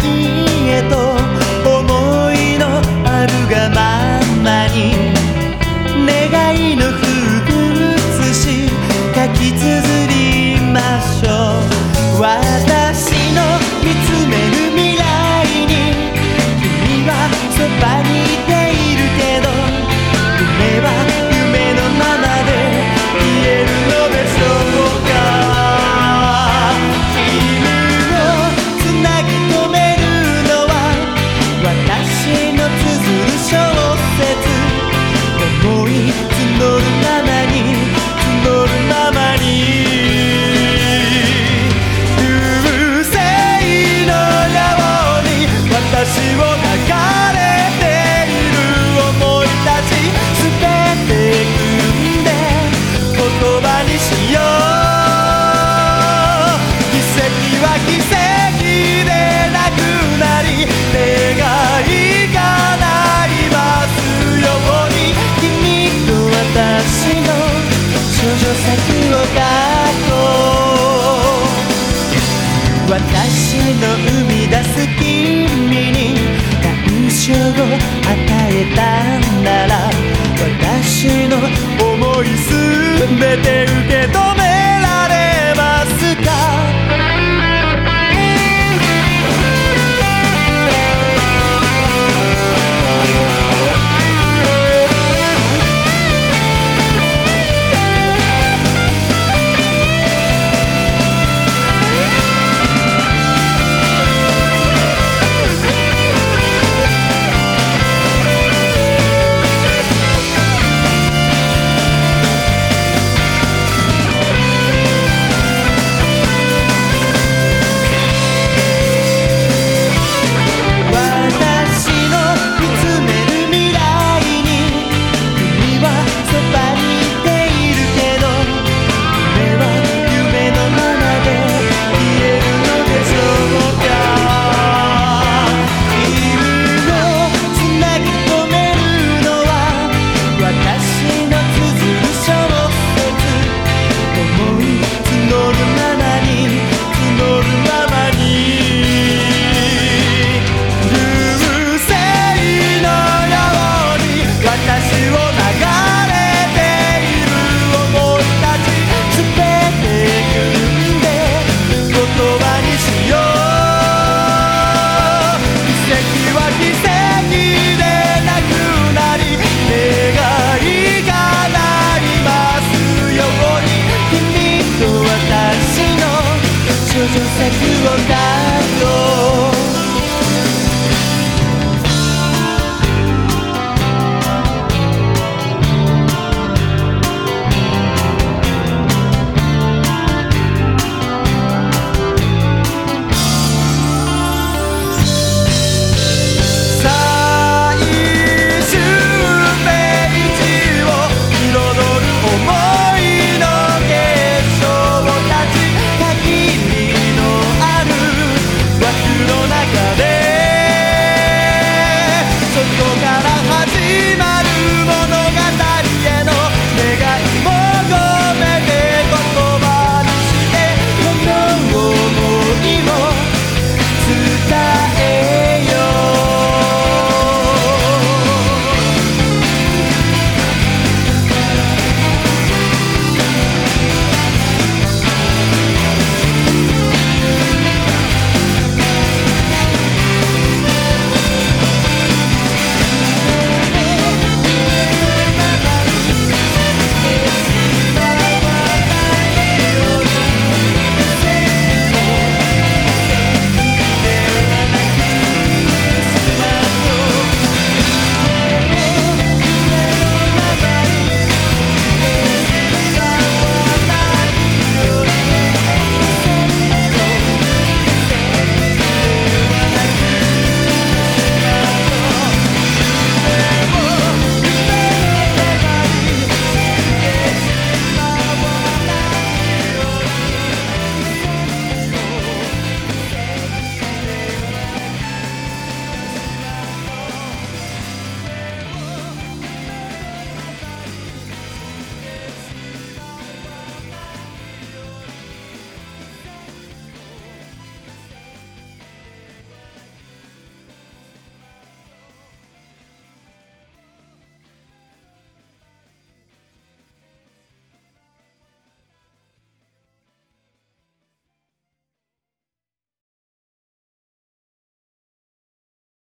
い私の生み出す君に感傷を与えたなら私の思い全て受け取